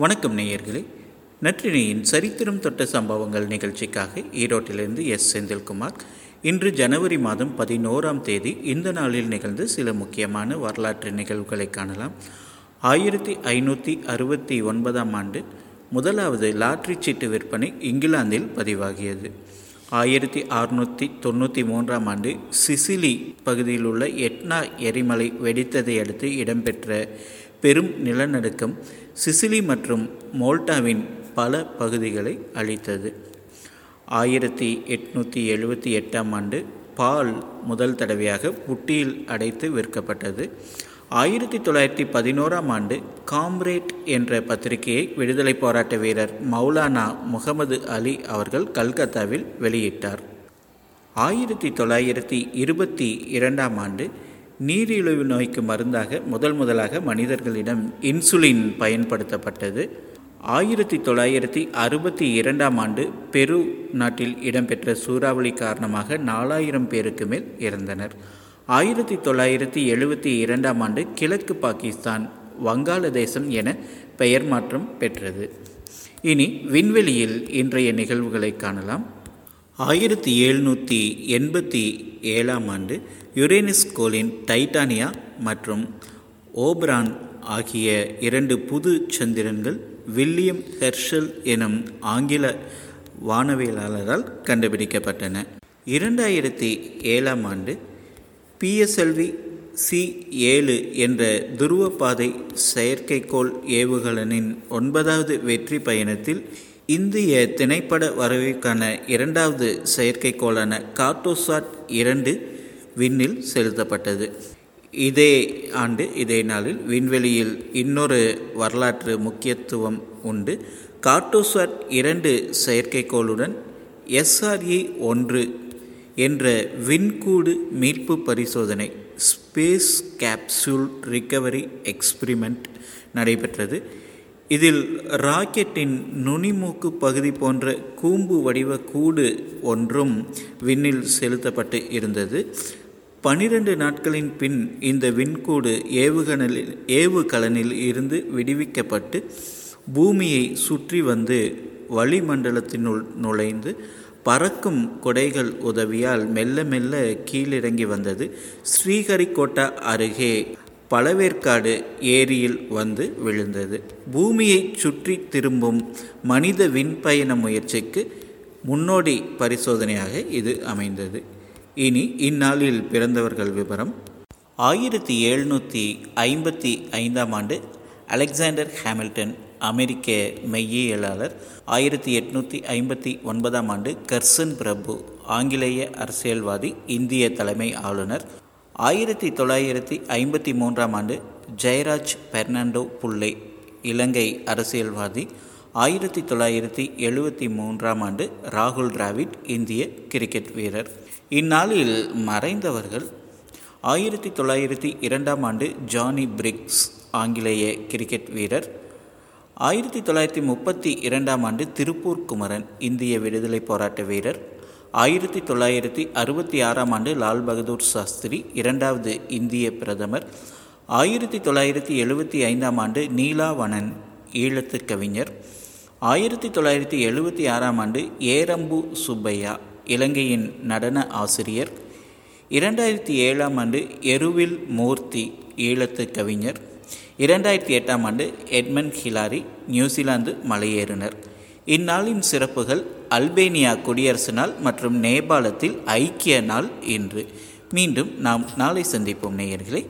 வணக்கம் நேயர்களே. நற்றினியின் சரித்திரம் தொட்ட சம்பவங்கள் நிகழ்ச்சிக்காக ஈரோட்டிலிருந்து எஸ். செந்தில்குமார். இன்று ஜனவரி மாதம் பதினோராம் தேதி இந்த நாளில் நிகழ்ந்து சில முக்கியமான வரலாற்று நிகழ்வுகளை காணலாம். ஆயிரத்தி ஐநூற்றி அறுபத்தி ஒன்பதாம் ஆண்டு முதலாவது லாட்ரி சீட்டு விற்பனை இங்கிலாந்தில் பதிவாகியது. ஆயிரத்தி அறுநூற்றி தொண்ணூற்றி மூன்றாம் ஆண்டு சிசிலி பகுதியில் உள்ள எட்னா எரிமலை வெடித்ததை அடுத்து இடம்பெற்ற பெரும் நிலநடுக்கம் சிசிலி மற்றும் மோல்டாவின் பல பகுதிகளை அழித்தது. ஆயிரத்தி எட்நூற்றி எழுபத்தி எட்டாம் ஆண்டு பால் முதல் தடவையாக புட்டியில் அடைத்து விற்கப்பட்டது. ஆயிரத்தி தொள்ளாயிரத்தி பதினோராம் ஆண்டு காம்ரேட் என்ற பத்திரிகையை விடுதலை போராட்ட வீரர் மௌலானா முகமது அலி அவர்கள் கல்கத்தாவில் வெளியிட்டார். ஆயிரத்தி தொள்ளாயிரத்தி இருபத்தி இரண்டாம் ஆண்டு நீரிழிவு நோய்க்கு மருந்தாக முதல் முதலாக மனிதர்களிடம் இன்சுலின் பயன்படுத்தப்பட்டது. ஆயிரத்தி தொள்ளாயிரத்தி அறுபத்தி இரண்டாம் ஆண்டு பெரு நாட்டில் இடம்பெற்ற சூறாவளி காரணமாக நாலாயிரம் பேருக்கு மேல் இறந்தனர். ஆயிரத்தி தொள்ளாயிரத்தி எழுபத்தி இரண்டாம் ஆண்டு கிழக்கு பாகிஸ்தான் வங்காளதேசம் என பெயர் மாற்றம் பெற்றது. இனி விண்வெளியில் இன்றைய நிகழ்வுகளை காணலாம். ஆயிரத்தி எழுநூற்றி எண்பத்தி ஏழாம் ஆண்டு யுரேனிஸ் கோளின் டைட்டானியா மற்றும் ஓப்ரான் ஆகிய இரண்டு புது சந்திரன்கள் வில்லியம் ஹெர்ஷல் எனும் ஆங்கில வானவியலாளரால் கண்டுபிடிக்கப்பட்டன. இரண்டாயிரத்தி ஏழாம் ஆண்டு பிஎஸ்எல்வி சி ஏழு என்ற துருவப்பாதை செயற்கைக்கோள் ஏவுகலனின் ஒன்பதாவது வெற்றி பயணத்தில் இந்திய திணைப்பட வரவிற்கான இரண்டாவது செயற்கைக்கோளான கார்டோசாட் இரண்டு விண்ணில் செலுத்தப்பட்டது. இதே ஆண்டு இதே நாளில் விண்வெளியில் இன்னொரு வரலாற்று முக்கியத்துவம் உண்டு. கார்டோசாட் இரண்டு செயற்கைக்கோளுடன் எஸ்ஆர்இ ஒன்று என்ற விண்கூடு மீட்பு பரிசோதனை ஸ்பேஸ் கேப்சூல் ரிக்கவரி எக்ஸ்பிரிமெண்ட் நடைபெற்றது. இதில் ராக்கெட்டின் நுனிமூக்கு பகுதி போன்ற கூம்பு வடிவ கூடு ஒன்றும் விண்ணில் செலுத்தப்பட்டு இருந்தது. பனிரெண்டு நாட்களின் பின் இந்த விண்கூடு ஏவுகணலில் ஏவுகலனில் இருந்து விடுவிக்கப்பட்டு பூமியை சுற்றி வந்து வளிமண்டலத்தினுள் நுழைந்து பறக்கும் கொடைகள் உதவியால் மெல்ல மெல்ல கீழிறங்கி வந்தது. ஸ்ரீஹரிகோட்டா அருகே பழவேற்காடு ஏரியில் வந்து விழுந்தது. பூமியை சுற்றி திரும்பும் மனித விண்பயண முயற்சிக்கு முன்னோடி பரிசோதனையாக இது அமைந்தது. இனி இந்நாளில் பிறந்தவர்கள் விவரம் ஆயிரத்தி எழுநூற்றி ஐம்பத்தி ஐந்தாம் ஆண்டு அலெக்சாண்டர் ஹாமில்டன் அமெரிக்க மெய்யியலாளர். ஆயிரத்தி எட்நூற்றி ஐம்பத்தி ஒன்பதாம் ஆண்டு கர்சன் பிரபு ஆங்கிலேய அரசியல்வாதி இந்திய தலைமை ஆளுநர். ஆயிரத்தி தொள்ளாயிரத்தி ஐம்பத்தி மூன்றாம் ஆண்டு ஜெயராஜ் பெர்னாண்டோ புல்லே இலங்கை அரசியல்வாதி. ஆயிரத்தி தொள்ளாயிரத்தி எழுபத்தி மூன்றாம் ஆண்டு ராகுல் டிராவிட் இந்திய கிரிக்கெட் வீரர். இந்நாளில் மறைந்தவர்கள் ஆயிரத்தி தொள்ளாயிரத்தி இரண்டாம் ஆண்டு ஜானி பிரிக்ஸ் ஆங்கிலேய கிரிக்கெட் வீரர். ஆயிரத்தி தொள்ளாயிரத்தி முப்பத்தி இரண்டாம் ஆண்டு திருப்பூர் குமரன் இந்திய விடுதலை போராட்ட வீரர். ஆயிரத்தி தொள்ளாயிரத்தி அறுபத்தி ஆறாம் ஆண்டு லால் பகதூர் சாஸ்திரி இரண்டாவது இந்திய பிரதமர். ஆயிரத்தி தொள்ளாயிரத்தி எழுபத்தி ஐந்தாம் ஆண்டு நீலாவணன் ஈழத்து கவிஞர். ஆயிரத்தி தொள்ளாயிரத்தி எழுபத்தி ஆறாம் ஆண்டு ஏரம்பு சுப்பையா இலங்கையின் நடன ஆசிரியர். இரண்டாயிரத்தி ஏழாம் ஆண்டு எருவில் மூர்த்தி ஈழத்து கவிஞர். இரண்டாயிரத்தி எட்டாம் ஆண்டு எட்மன் ஹிலாரி நியூசிலாந்து மலையேறினர். இந்நாளின் சிறப்புகள் அல்பேனியா குடியரசு நாள் மற்றும் நேபாளத்தில் ஐக்கிய நாள் இன்று மீண்டும் நாம் நாளை சந்திப்போம் நேயர்களே.